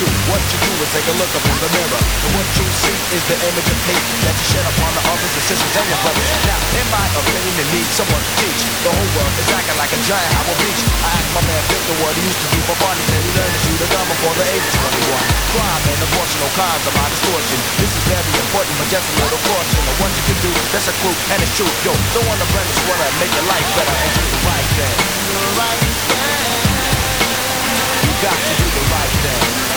year what you do is take a look up in the mirror. And what you see is the image of hate that you shed upon the others, the sisters, and your brothers. Now, in my opinion, it needs someone to teach. The whole world is acting like a giant Howard Beach. I asked my man Victor what he used to do for fun. He said he learned to shoot a gun before the age of 21. Crime and abortion, no crimes of my distortion. This is very important, but just a little caution. And what you can do, that's a clue, and it's true. Yo, don't want to blend this wanna make your life better and do the right thing. Do the right thing. You got to do the right thing.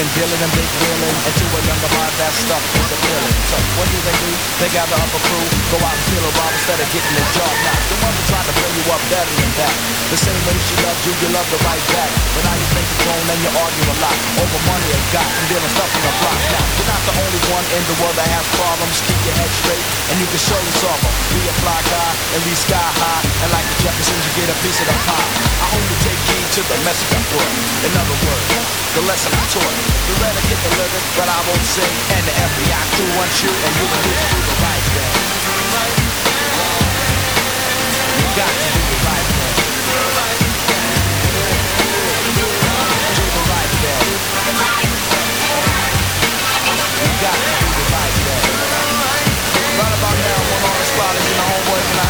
And dealing and big dealing And to a younger mind that stuff is appealing So what do they do? They gather up a crew Go out and kill a rob instead of getting the job. Now the ones that try to bring you up better than that. The same way she loved you, you love the right back. But now you think you're grown and you argue a lot Over money and got from dealing stuff in the block. Now you're not the only one in the world that has problems. Keep your head straight and you can surely solve them Be a fly guy and be sky high. And like the Jeffersons you get a piece of the pie. I you take heed to the message I brought In other words, the lesson I taught Red I get the lyrics but I won't sing. And the FBI crew wants you and you will do the right thing You got to do the right thing Do the right thing You got to do the right thing Right about now, one on the spot is in the homeboys the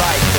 right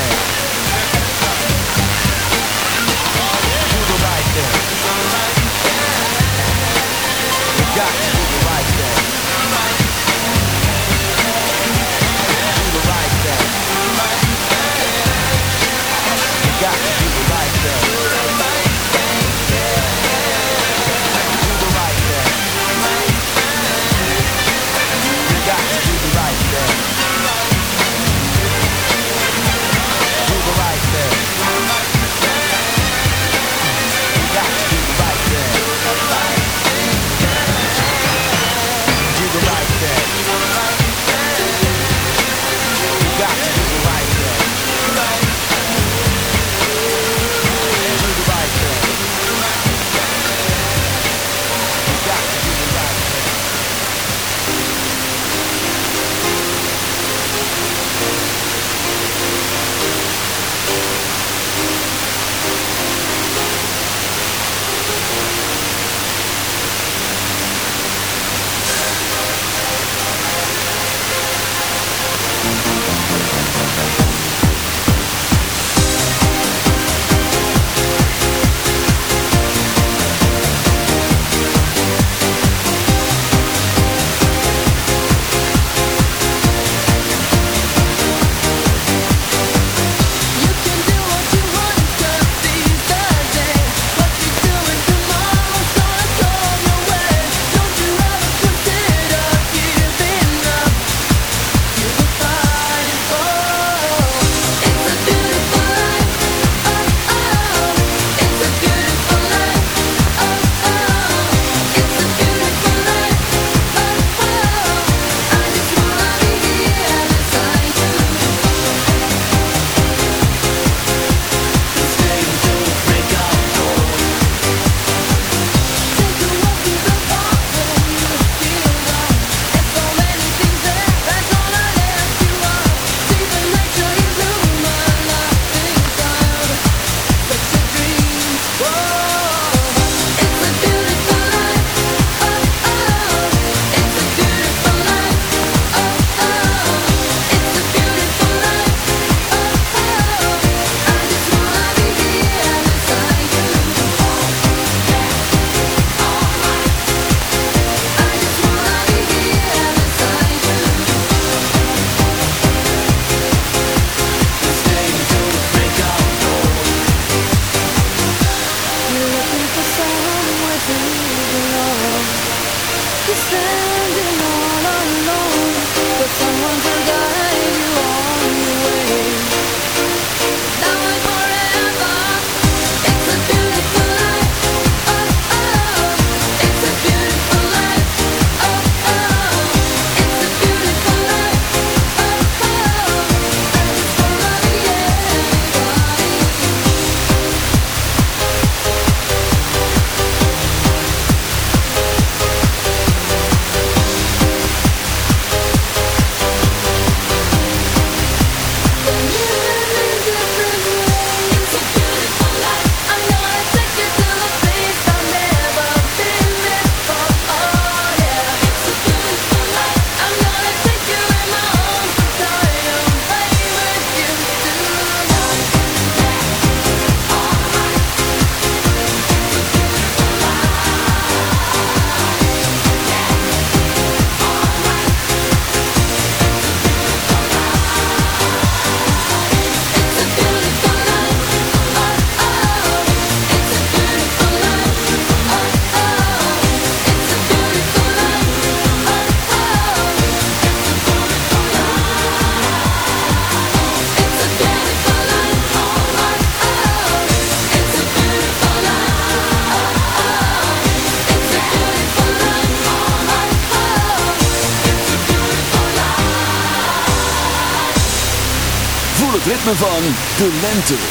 van de lente.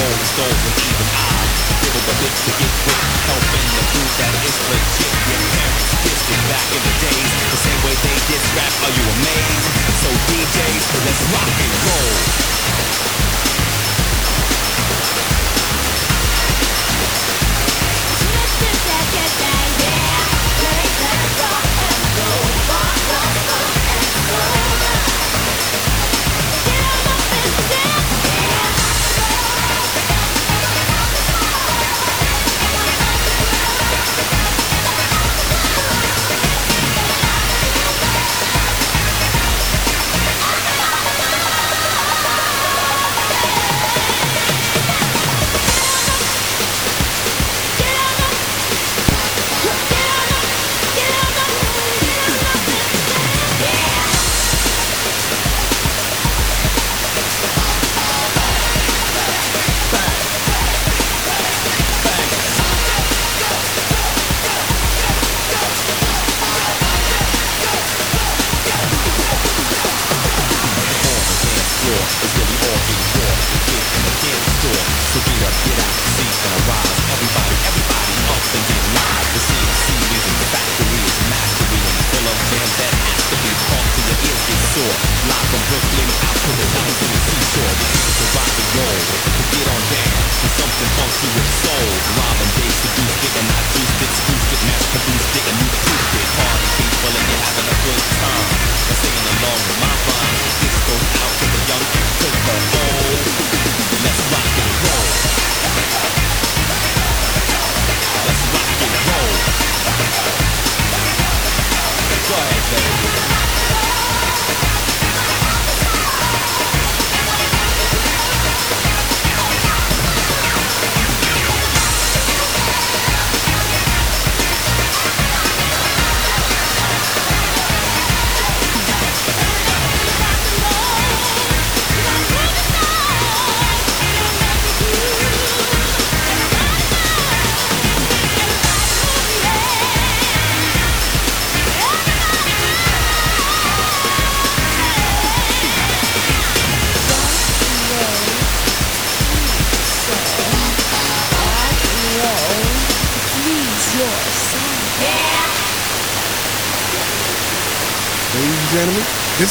soul to soul even odds. The to get quick, the legit. Your parents dissed it back in the days, the same way they diss rap. Are you amazed? So DJs, let's rock and roll.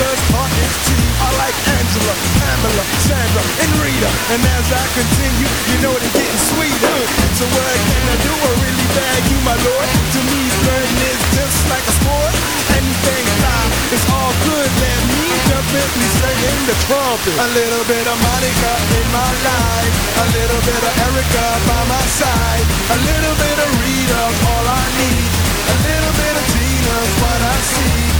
cause talk is cheap. I like Angela, Pamela, Sandra, and Rita. And as I continue, you know they're getting sweeter. So what can I do? I really bag you, my lord. To me, flirting is just like a sport. Anything fly, it's all good. Let me jump in, please singing the trumpet. A little bit of Monica in my life. A little bit of Erica by my side. A little bit of Rita's all I need. A little bit of Tina's what I see.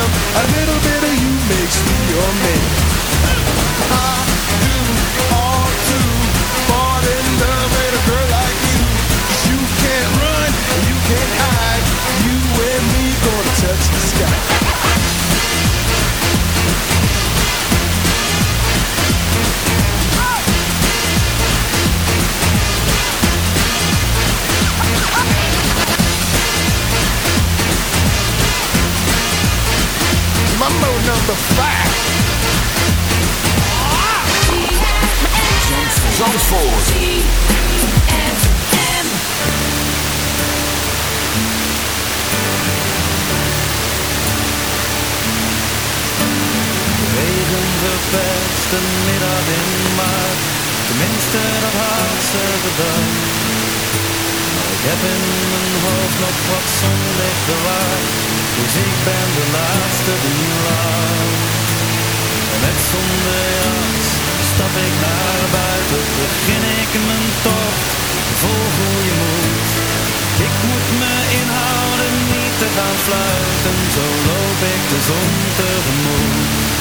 Number five. Zandvoort. Regen verpest middag in maart. Tenminste, dat had ze bedacht. Maar ik heb in mijn hoofd nog wat zonlicht bewaard. Dus ik ben de laatste die. En met zonder jas stap ik naar buiten. Begin ik mijn tocht vol goede moed. Ik moet me inhouden niet te gaan fluiten. Zo loop ik de zon tegemoet.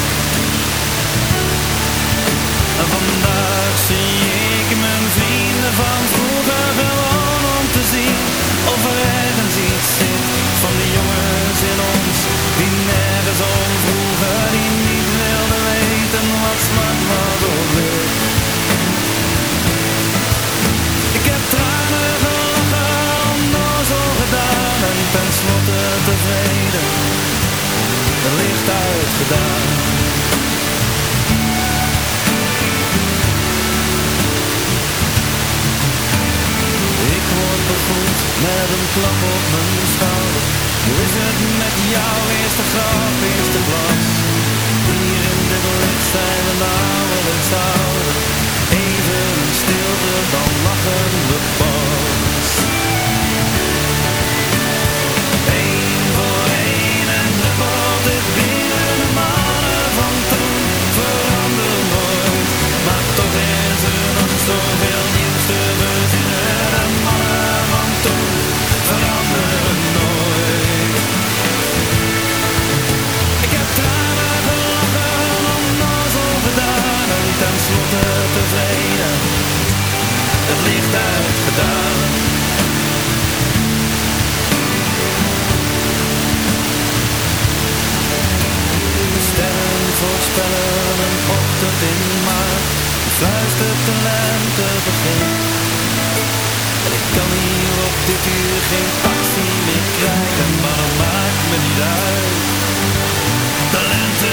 Vandaag zie ik mijn vrienden van vroeger gewoon om te zien of er ergens iets van de jongens in ons die nergens om vroegen, die niet wilden weten wat zwart was of wit. Ik heb tranen gelachen, onnozel gedaan en tenslotte tevreden, het licht uitgedaan. Ik word begroet met een klap op mijn schouder. Is het met jou eerste de grap? Voorspellen een ochtend in maart. Die fluistert de lente begint. En ik kan hier op dit uur geen taxi meer krijgen, maar dat maakt me niet uit. De lente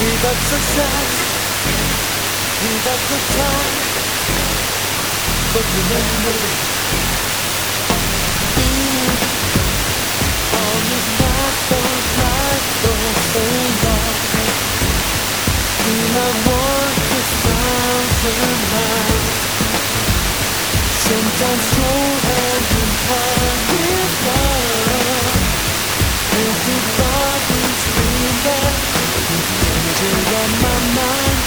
Give up success, give up the time, but remember being on this path of life don't stay. Do not want this mountain now. Sometimes slow and in time.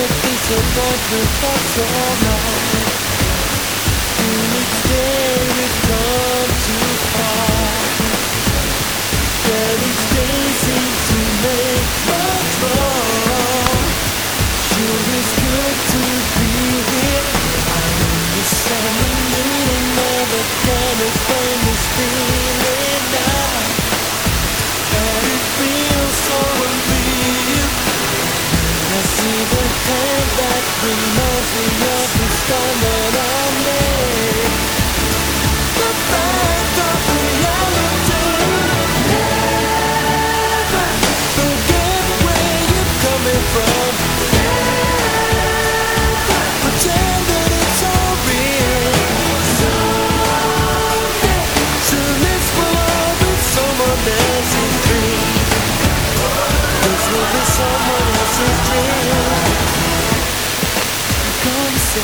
If it's so good, we'll so long we've come too far to make hand that reminds me of the storm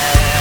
Yeah.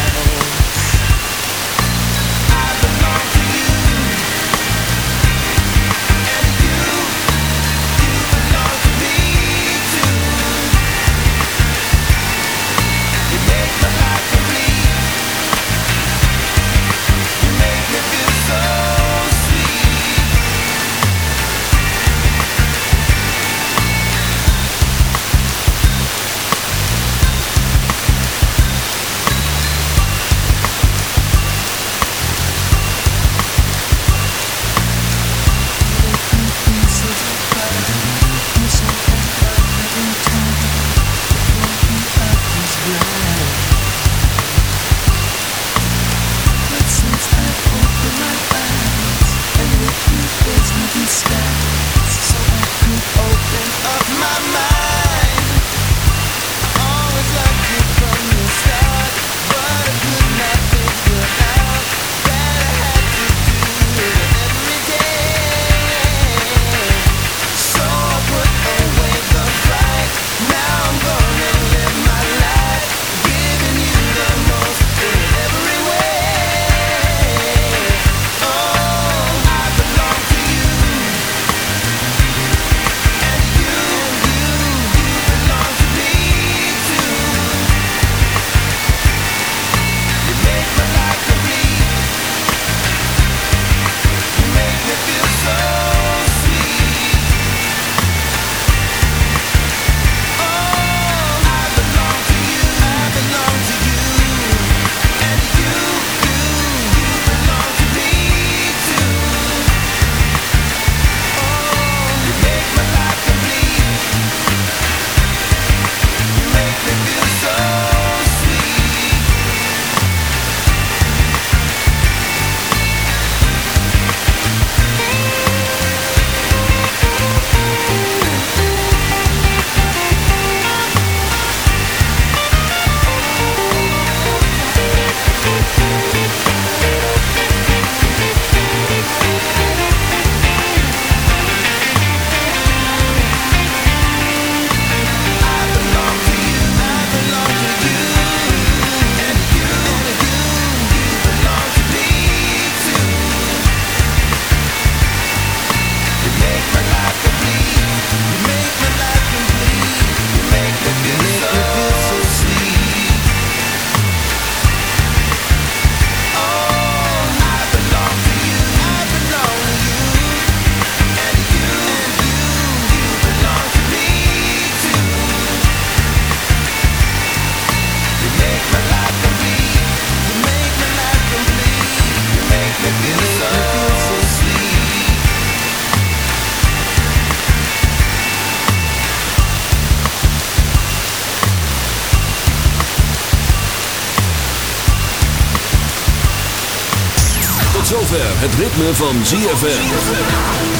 Het ritme van ZFM.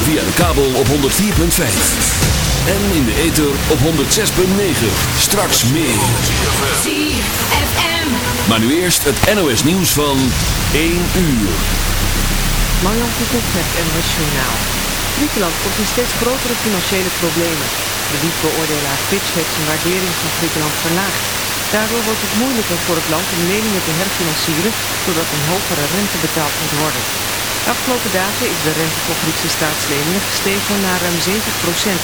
Via de kabel op 104.5. En in de ether op 106.9. Straks meer. ZFM. Maar nu eerst het NOS nieuws van 1 uur. Marjan Koekoek met het NOS Journaal. Griekenland komt in steeds grotere financiële problemen. Kredietbeoordelaar Fitch heeft zijn waardering van Griekenland verlaagd. Daardoor wordt het moeilijker voor het land om leningen te herfinancieren, zodat een hogere rente betaald moet worden. De afgelopen dagen is de rente voor Griekse staatsleningen gestegen naar ruim 7%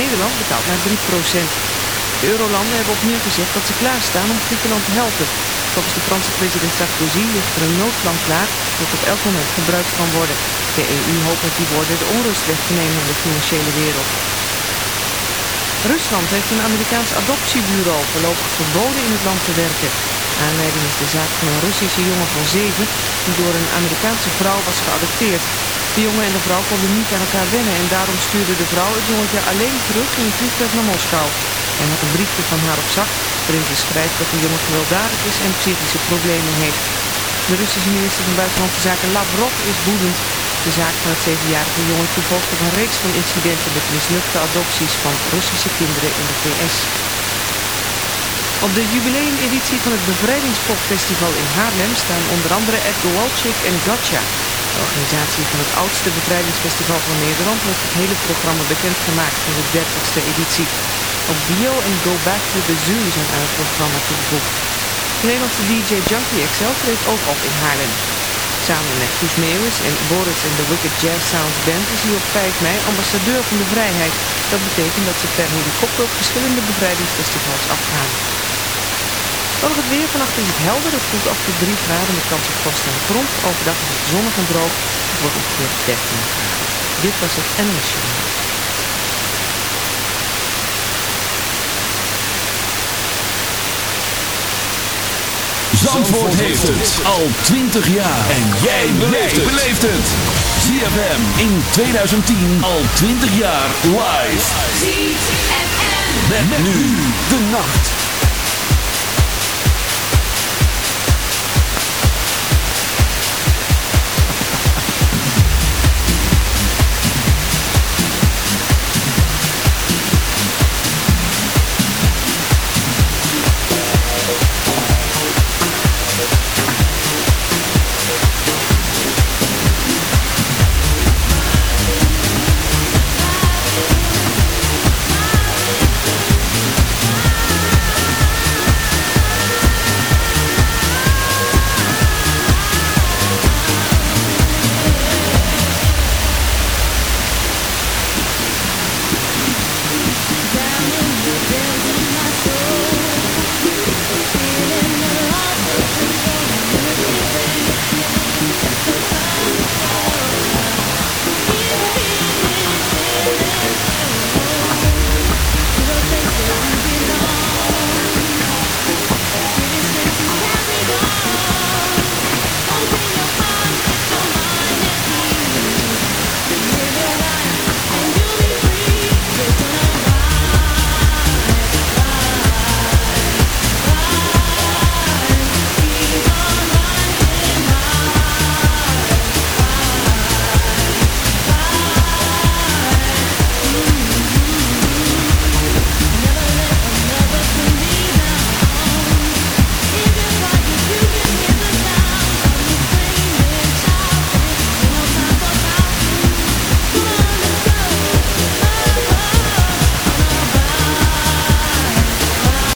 Nederland betaalt naar 3% De eurolanden hebben opnieuw gezegd dat ze klaarstaan om Griekenland te helpen. Volgens de Franse president Sarkozy ligt er een noodplan klaar dat op elk moment gebruikt kan worden. De EU hoopt met die woorden de onrust weg te nemen in de financiële wereld. Rusland heeft een Amerikaans adoptiebureau voorlopig verboden in het land te werken. Aanleiding is de zaak van een Russische jongen van zeven die door een Amerikaanse vrouw was geadopteerd. De jongen en de vrouw konden niet aan elkaar wennen en daarom stuurde de vrouw het jongetje alleen terug in een vliegtuig naar Moskou. Hij had een briefje van haar op zak waarin ze schrijft dat de jongen gewelddadig is en psychische problemen heeft. De Russische minister van Buitenlandse Zaken Lavrov is woedend. De zaak van het zevenjarige jongetje volgt op een reeks van incidenten met mislukte adopties van Russische kinderen in de VS. Op de jubileumeditie van het Bevrijdingspopfestival in Haarlem staan onder andere Ed Walczyk en Gotcha. De organisatie van het oudste bevrijdingsfestival van Nederland heeft het hele programma bekendgemaakt voor de 30ste editie. Ook Bio en Go Back to the Zoo zijn aan het programma toegevoegd. De Nederlandse DJ Junkie XL treedt ook op in Haarlem. Samen met Guus Meeuwis en Boris en de Wicked Jazz Sounds Band is hij op 5 mei ambassadeur van de vrijheid. Dat betekent dat ze per helikopter op verschillende bevrijdingsfestivals afgaan. Dan nog het weer. Vannacht is het helder. Het koelt af tot 3 graden met kans op vorst aan de grond. Overdag is het zonnig en droog. Het wordt ongeveer 13 graden. Dit was het NOS. Zandvoort heeft het al 20 jaar. En jij beleeft het. ZFM in 2010 al 20 jaar live. ZFM. Met, met nu de nacht.